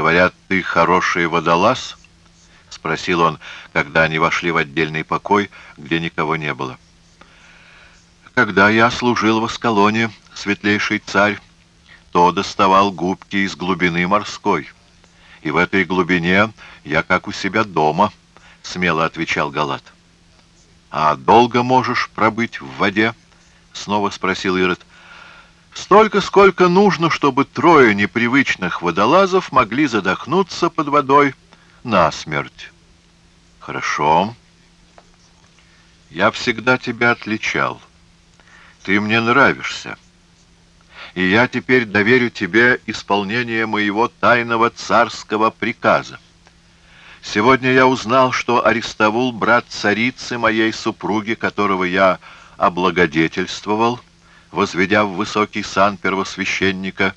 «Говорят, ты хороший водолаз?» — спросил он, когда они вошли в отдельный покой, где никого не было. «Когда я служил в Аскалоне, светлейший царь, то доставал губки из глубины морской. И в этой глубине я как у себя дома», — смело отвечал Галат. «А долго можешь пробыть в воде?» — снова спросил Ирод. Столько, сколько нужно, чтобы трое непривычных водолазов могли задохнуться под водой насмерть. Хорошо. Я всегда тебя отличал. Ты мне нравишься. И я теперь доверю тебе исполнение моего тайного царского приказа. Сегодня я узнал, что Аристовул, брат царицы моей супруги, которого я облагодетельствовал, возведя в высокий сан первосвященника,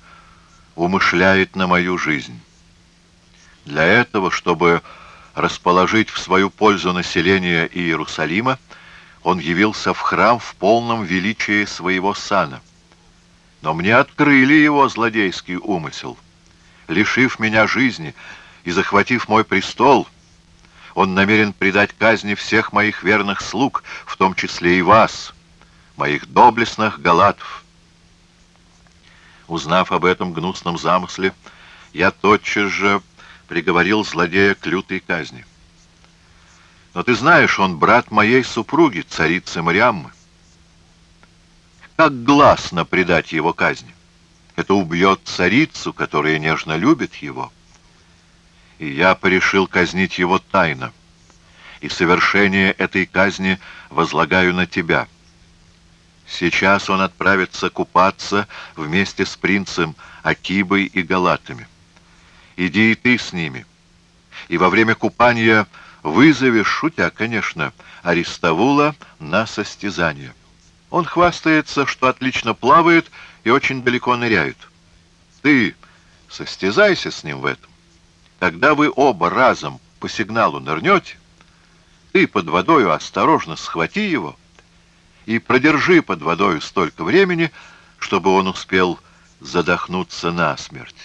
умышляет на мою жизнь. Для этого, чтобы расположить в свою пользу население Иерусалима, он явился в храм в полном величии своего сана. Но мне открыли его злодейский умысел. Лишив меня жизни и захватив мой престол, он намерен предать казни всех моих верных слуг, в том числе и вас, моих доблестных галатов. Узнав об этом гнусном замысле, я тотчас же приговорил злодея к лютой казни. Но ты знаешь, он брат моей супруги, царицы Мариаммы. Как гласно предать его казни? Это убьет царицу, которая нежно любит его. И я порешил казнить его тайно. И совершение этой казни возлагаю на тебя — Сейчас он отправится купаться вместе с принцем Акибой и Галатами. Иди и ты с ними. И во время купания вызовешь, шутя, конечно, Аристовула на состязание. Он хвастается, что отлично плавает и очень далеко ныряет. Ты состязайся с ним в этом. Тогда вы оба разом по сигналу нырнете, ты под водою осторожно схвати его — и продержи под водой столько времени, чтобы он успел задохнуться насмерть.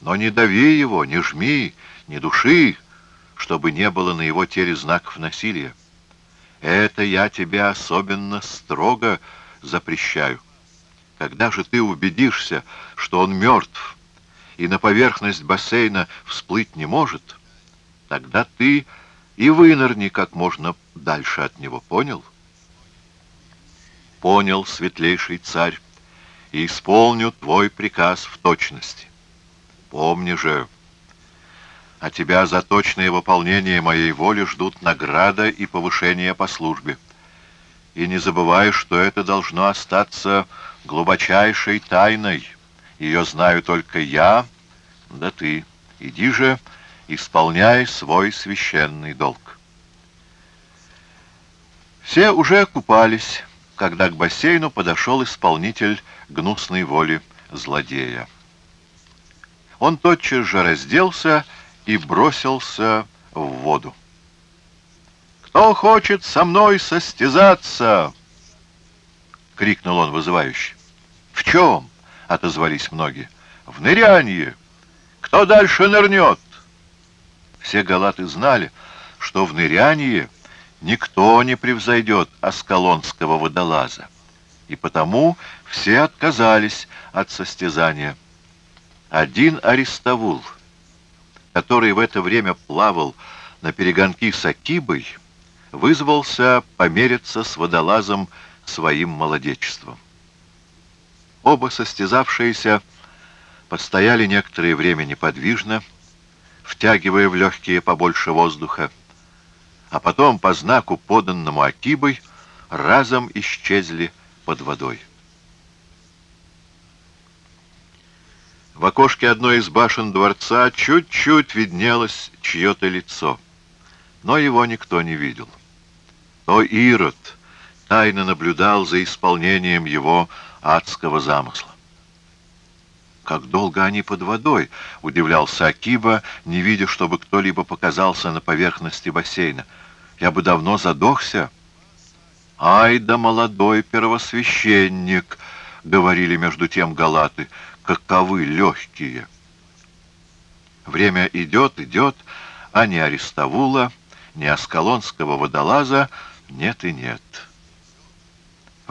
Но не дави его, не жми, не души, чтобы не было на его теле знаков насилия. Это я тебя особенно строго запрещаю. Когда же ты убедишься, что он мертв и на поверхность бассейна всплыть не может, тогда ты и вынырни как можно дальше от него, понял?» Понял, светлейший царь, и исполню твой приказ в точности. Помни же, а тебя за точное выполнение моей воли ждут награда и повышение по службе. И не забывай, что это должно остаться глубочайшей тайной. Ее знаю только я, да ты. Иди же, исполняй свой священный долг. Все уже купались, когда к бассейну подошел исполнитель гнусной воли злодея. Он тотчас же разделся и бросился в воду. «Кто хочет со мной состязаться?» — крикнул он вызывающе. «В чем?» — отозвались многие. «В нырянье! Кто дальше нырнет?» Все галаты знали, что в нырянье никто не превзойдет аскалонского водолаза, и потому все отказались от состязания. Один Аристовул, который в это время плавал на перегонки с Акибой, вызвался помериться с водолазом своим молодечеством. Оба состязавшиеся постояли некоторое время неподвижно, втягивая в легкие побольше воздуха, а потом по знаку, поданному Акибой, разом исчезли под водой. В окошке одной из башен дворца чуть-чуть виднелось чье-то лицо, но его никто не видел. То Ирод тайно наблюдал за исполнением его адского замысла. «Как долго они под водой?» — удивлялся Акиба, не видя, чтобы кто-либо показался на поверхности бассейна — я бы давно задохся. «Ай да молодой первосвященник!» — говорили между тем галаты. «Каковы легкие!» Время идет, идет, а ни Арестовула, ни Аскалонского водолаза нет и нет».